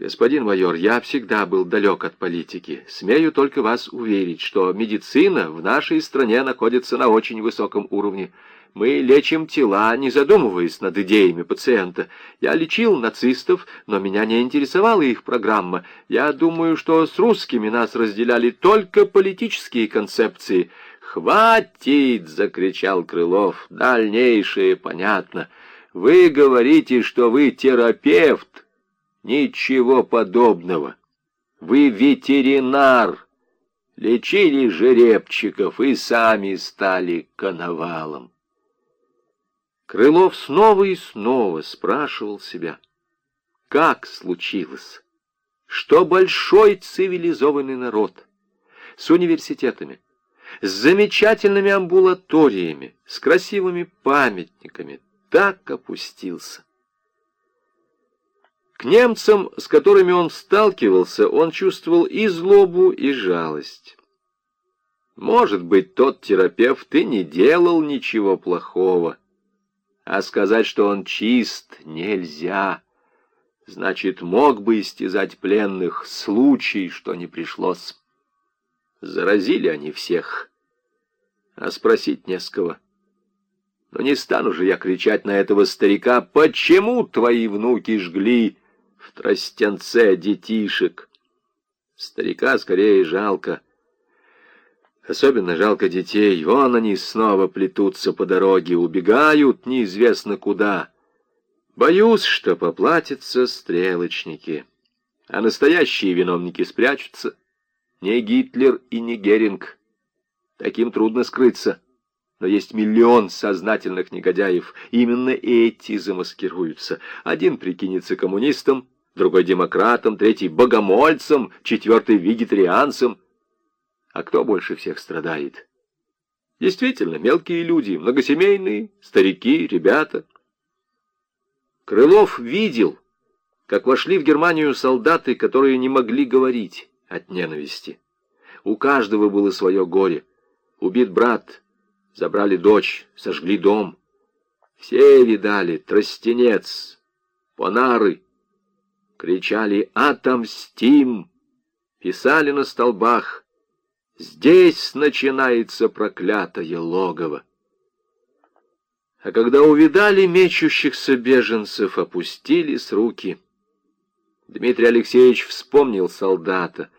Господин майор, я всегда был далек от политики. Смею только вас уверить, что медицина в нашей стране находится на очень высоком уровне. Мы лечим тела, не задумываясь над идеями пациента. Я лечил нацистов, но меня не интересовала их программа. Я думаю, что с русскими нас разделяли только политические концепции. «Хватит!» — закричал Крылов. «Дальнейшее понятно. Вы говорите, что вы терапевт. Ничего подобного. Вы ветеринар. Лечили жеребчиков и сами стали коновалом». Крылов снова и снова спрашивал себя, как случилось, что большой цивилизованный народ с университетами, с замечательными амбулаториями, с красивыми памятниками так опустился. К немцам, с которыми он сталкивался, он чувствовал и злобу, и жалость. Может быть, тот терапевт и не делал ничего плохого, а сказать, что он чист, нельзя. Значит, мог бы истязать пленных, случай, что не пришлось. Заразили они всех, а спросить не с кого. Но не стану же я кричать на этого старика, почему твои внуки жгли в тростенце детишек? Старика скорее жалко. Особенно жалко детей. Вон они снова плетутся по дороге, убегают неизвестно куда. Боюсь, что поплатятся стрелочники, а настоящие виновники спрячутся. Не Гитлер и не Геринг. Таким трудно скрыться. Но есть миллион сознательных негодяев. Именно эти замаскируются. Один прикинется коммунистом, другой демократом, третий богомольцем, четвертый вегетарианцем. А кто больше всех страдает? Действительно, мелкие люди, многосемейные, старики, ребята. Крылов видел, как вошли в Германию солдаты, которые не могли говорить от ненависти. У каждого было свое горе. Убит брат, забрали дочь, сожгли дом. Все видали тростенец, понары, кричали «Отомстим!», писали на столбах Здесь начинается проклятое логово. А когда увидали мечущихся беженцев, опустились руки. Дмитрий Алексеевич вспомнил солдата.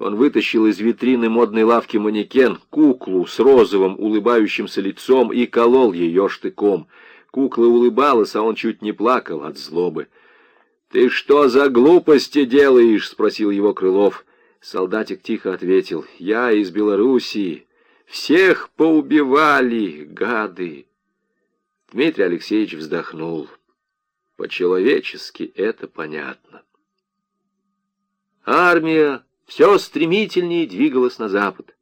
Он вытащил из витрины модной лавки манекен куклу с розовым улыбающимся лицом и колол ее штыком. Кукла улыбалась, а он чуть не плакал от злобы. «Ты что за глупости делаешь?» — спросил его Крылов. Солдатик тихо ответил, «Я из Белоруссии. Всех поубивали, гады!» Дмитрий Алексеевич вздохнул. По-человечески это понятно. Армия все стремительнее двигалась на запад.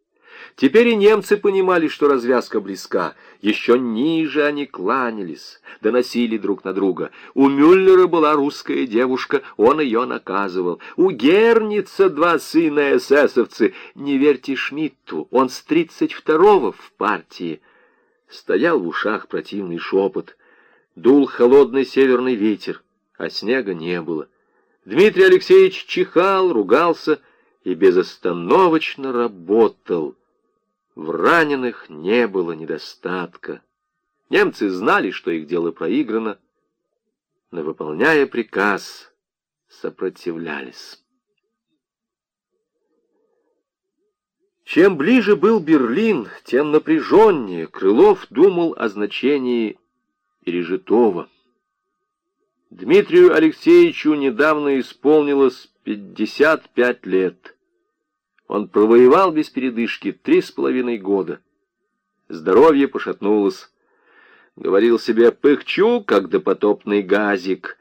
Теперь и немцы понимали, что развязка близка. Еще ниже они кланялись, доносили друг на друга. У Мюллера была русская девушка, он ее наказывал. У Герница два сына эсэсовцы. Не верьте Шмидту, он с тридцать второго в партии. Стоял в ушах противный шепот. Дул холодный северный ветер, а снега не было. Дмитрий Алексеевич чихал, ругался и безостановочно работал. В раненых не было недостатка. Немцы знали, что их дело проиграно, но, выполняя приказ, сопротивлялись. Чем ближе был Берлин, тем напряженнее Крылов думал о значении пережитого. Дмитрию Алексеевичу недавно исполнилось 55 лет. Он провоевал без передышки три с половиной года. Здоровье пошатнулось. Говорил себе, пыхчу, как допотопный газик.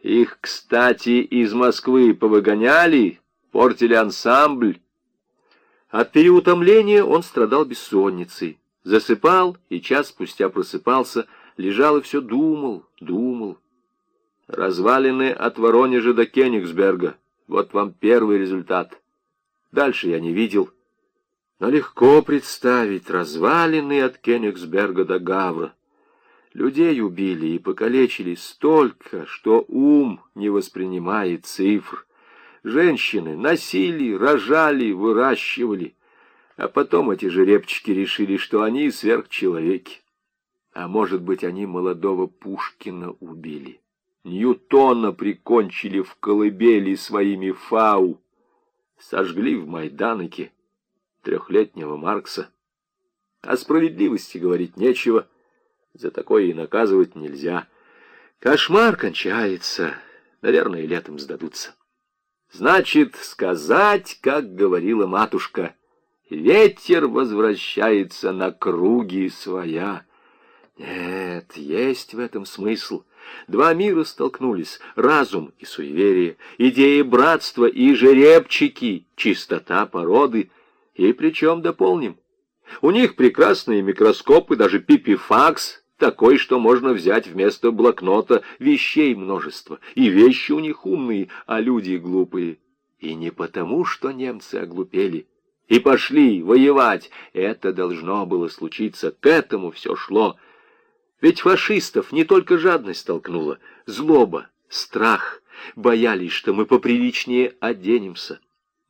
Их, кстати, из Москвы повыгоняли, портили ансамбль. От переутомления он страдал бессонницей. Засыпал и час спустя просыпался, лежал и все думал, думал. Развалины от Воронежа до Кенигсберга. Вот вам первый результат. Дальше я не видел. Но легко представить развалины от Кенигсберга до Гавра. Людей убили и покалечили столько, что ум не воспринимает цифр — Женщины носили, рожали, выращивали. А потом эти жеребчики решили, что они сверхчеловеки. А может быть, они молодого Пушкина убили. Ньютона прикончили в колыбели своими фау. Сожгли в Майданыке трехлетнего Маркса. О справедливости говорить нечего, за такое и наказывать нельзя. Кошмар кончается, наверное, летом сдадутся. Значит, сказать, как говорила матушка, ветер возвращается на круги своя. Нет, есть в этом смысл. Два мира столкнулись, разум и суеверие, идеи братства и жеребчики, чистота породы. И причем дополним. У них прекрасные микроскопы, даже пипифакс, такой, что можно взять вместо блокнота вещей множество. И вещи у них умные, а люди глупые. И не потому, что немцы оглупели. И пошли воевать. Это должно было случиться, к этому все шло. Ведь фашистов не только жадность толкнула, злоба, страх. Боялись, что мы поприличнее оденемся.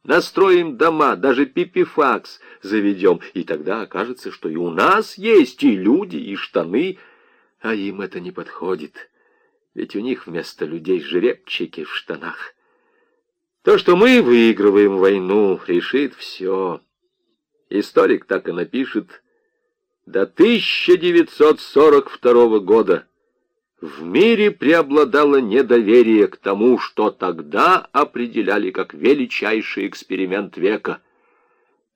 Настроим дома, даже пипифакс заведем, и тогда окажется, что и у нас есть и люди, и штаны, а им это не подходит. Ведь у них вместо людей жеребчики в штанах. То, что мы выигрываем войну, решит все. Историк так и напишет до 1942 года в мире преобладало недоверие к тому, что тогда определяли как величайший эксперимент века.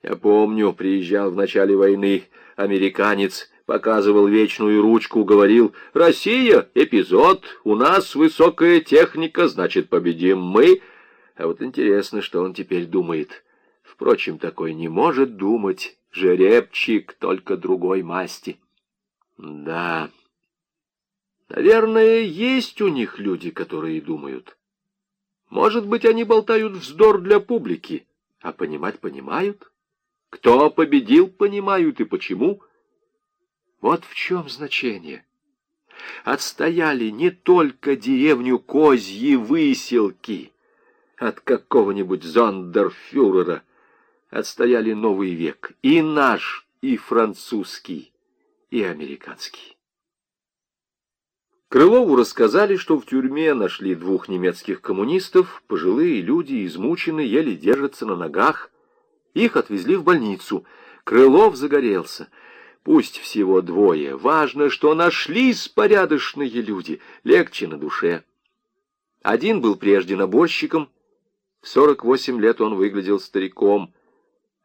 Я помню, приезжал в начале войны американец, показывал вечную ручку, говорил, «Россия — эпизод, у нас высокая техника, значит, победим мы». А вот интересно, что он теперь думает. Впрочем, такой не может думать жеребчик, только другой масти. Да, наверное, есть у них люди, которые думают. Может быть, они болтают вздор для публики, а понимать понимают. Кто победил, понимают и почему. Вот в чем значение. Отстояли не только деревню Козьи Выселки от какого-нибудь зондерфюрера, отстояли новый век, и наш, и французский, и американский. Крылову рассказали, что в тюрьме нашли двух немецких коммунистов, пожилые люди, измучены, еле держатся на ногах. Их отвезли в больницу. Крылов загорелся. Пусть всего двое. Важно, что нашлись порядочные люди. Легче на душе. Один был прежде наборщиком. В 48 лет он выглядел стариком.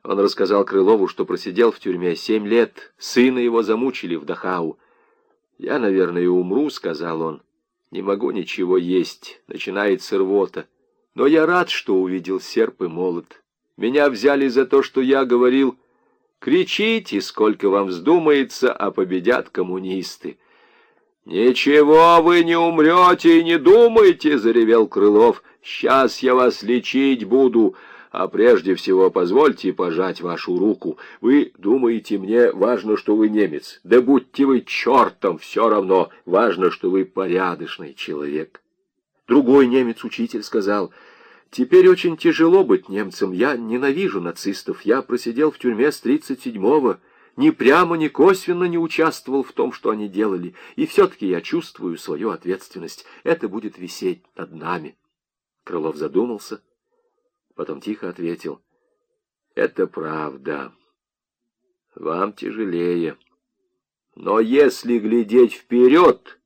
Он рассказал Крылову, что просидел в тюрьме семь лет, сына его замучили в Дахау. «Я, наверное, умру», — сказал он. «Не могу ничего есть, начинается рвота. Но я рад, что увидел серп и молот. Меня взяли за то, что я говорил, кричите, сколько вам вздумается, а победят коммунисты». «Ничего вы не умрете и не думайте!» — заревел Крылов. «Сейчас я вас лечить буду, а прежде всего позвольте пожать вашу руку. Вы думаете, мне важно, что вы немец. Да будьте вы чертом, все равно. Важно, что вы порядочный человек. Другой немец-учитель сказал, «Теперь очень тяжело быть немцем. Я ненавижу нацистов. Я просидел в тюрьме с 37-го. Ни прямо, ни косвенно не участвовал в том, что они делали. И все-таки я чувствую свою ответственность. Это будет висеть над нами». Крылов задумался Потом тихо ответил. Это правда. Вам тяжелее. Но если глядеть вперед,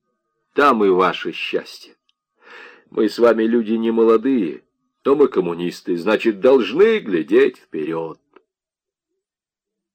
там и ваше счастье. Мы с вами люди не молодые, то мы коммунисты, значит, должны глядеть вперед.